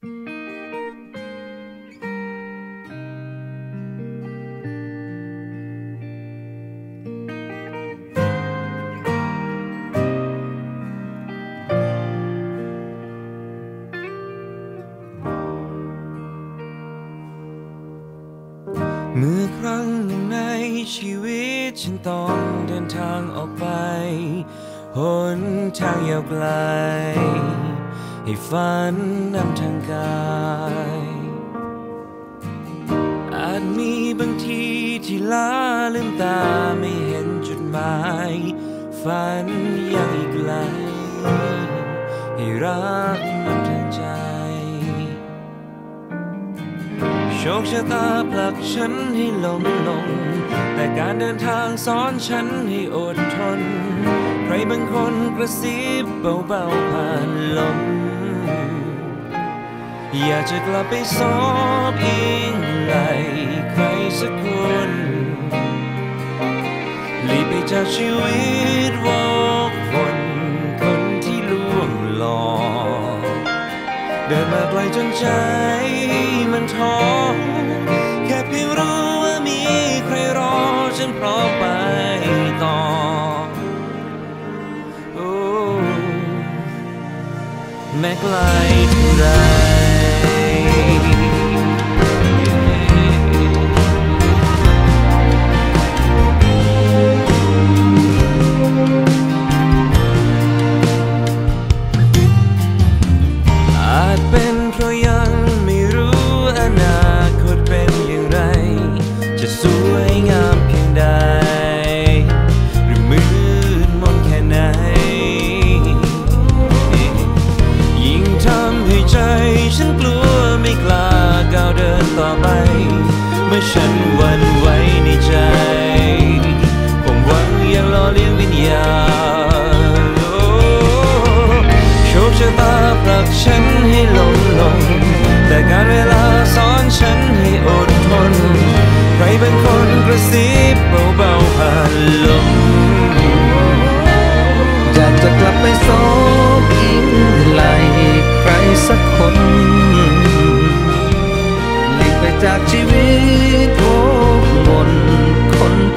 เมื่อครั้งหนึ่งในชีวิตฉันต้องเดินทางออกไปหนทางยาวไกล ให้ฝันนำทางกาย อาจมีบางทีที่ล้าลืมตาไม่เห็นจุดหมาย ฝันยังอีกไกล ให้รักนำทางใจ โชคชะตาผลักฉันให้ล้มลง แต่การเดินทางสอนฉันให้อดทน ใครบางคนกระซิบเบาๆผ่านลม อยากจะกลับไปสอบอิงไหลใครสักคนหลีกไปจากชีวิตวอกวนคนที่ล่วงหลอกเดินมาไกลจนใจมันท้อแค่เพียงรู้ว่ามีใครรอฉันพร้อมไปต่อโอ้แม้ไกลเท่าไร ฉันกลัว ฉันวัน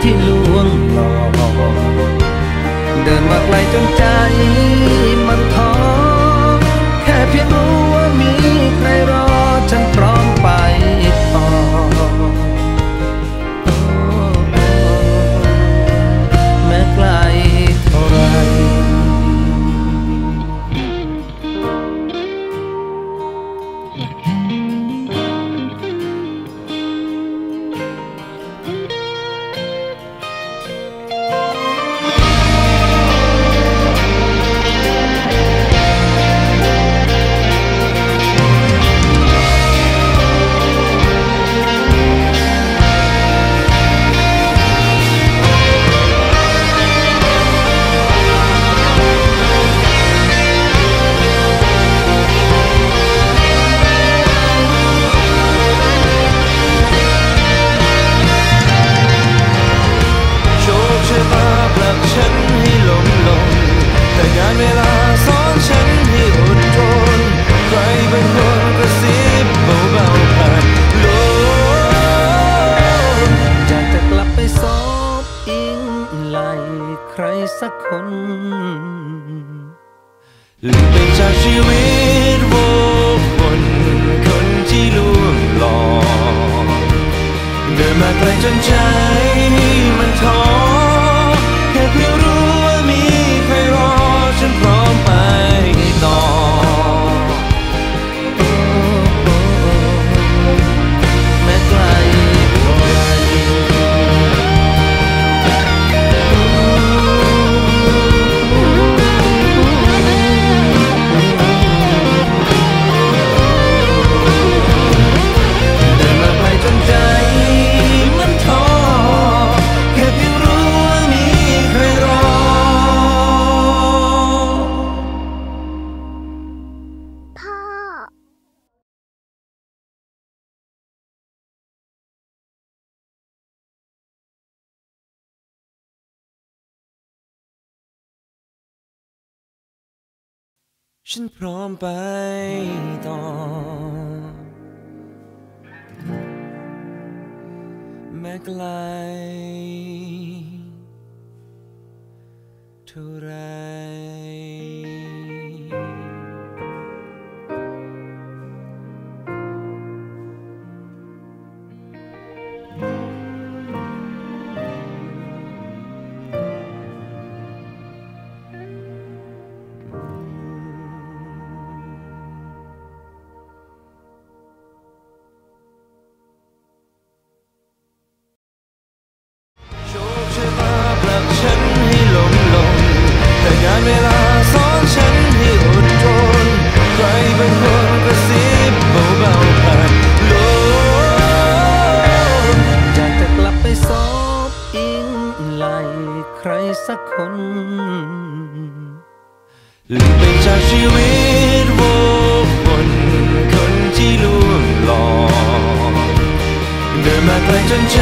ที่ลวงหลอกเดินมาไกลจนใจ สักคนหลืมไปจากชีวิตวกวน ฉันพร้อมไปต่อ แม้ไกลเท่าไร ใครสักคนหลุดไปจากชีวิตวกวนคนที่ล่วงหลอกเดินมาไกลจนใจ